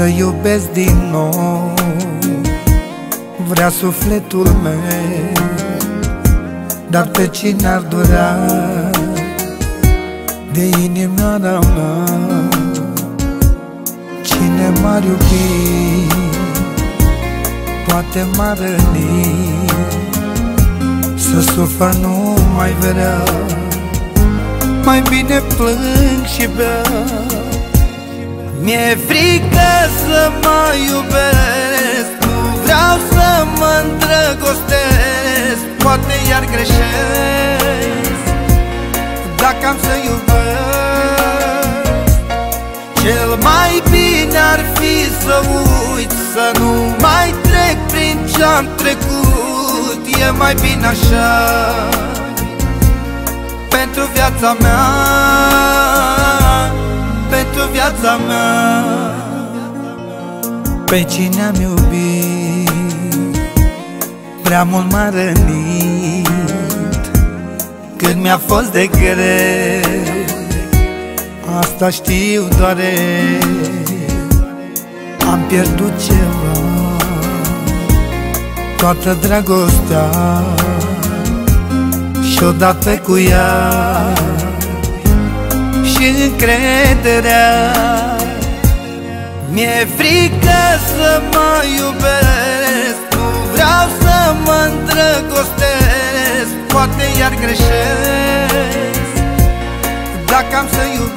iubesc din nou. Vrea sufletul meu Dar pe cine ar durea? De inimioara mea Cine m-ar iubi? Poate m-ar răni. Să sufăr nu mai vrea Mai bine plâng și beau mi-e frică să mă iubesc Nu vreau să mă îndrăgostesc. Poate iar greșesc Dacă am să iubesc. Cel mai bine ar fi să uit Să nu mai trec prin ce-am trecut. E mai bine așa Pentru viața mea. pentru viața mea. Pe cine am iubit? Prea mult m-a rănit. Când mi-a fost de greu Asta știu doare Am pierdut ceva Toată dragostea. Și odată cu ea și încrederea. Mi-e frică să mă iubesc Nu vreau să mă îndrăgostesc Poate iar greșesc. Dacă am să iubesc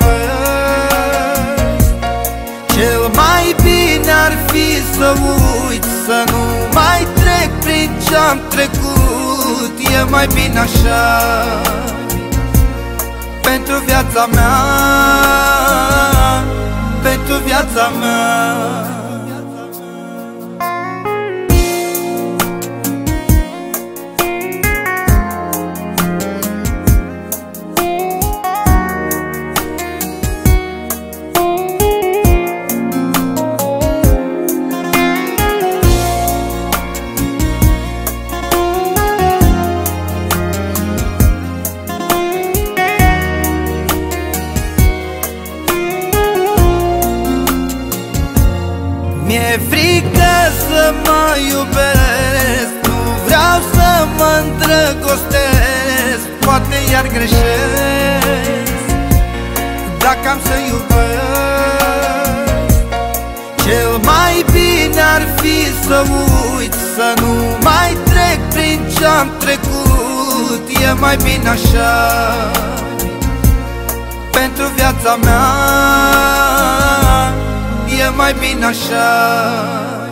Cel mai bine ar fi să uit Să nu mai trec prin ce-am trecut E mai bine așa pentru viața mea. Pentru viața mea Mi-e frică să mă iubesc Nu vreau să mă îndrăgostesc. Poate iar greșesc Dacă am să iubesc. Cel mai bine ar fi să uit Să nu mai trec prin ce-am trecut. E mai bine așa Pentru viața mea. e mai bine așa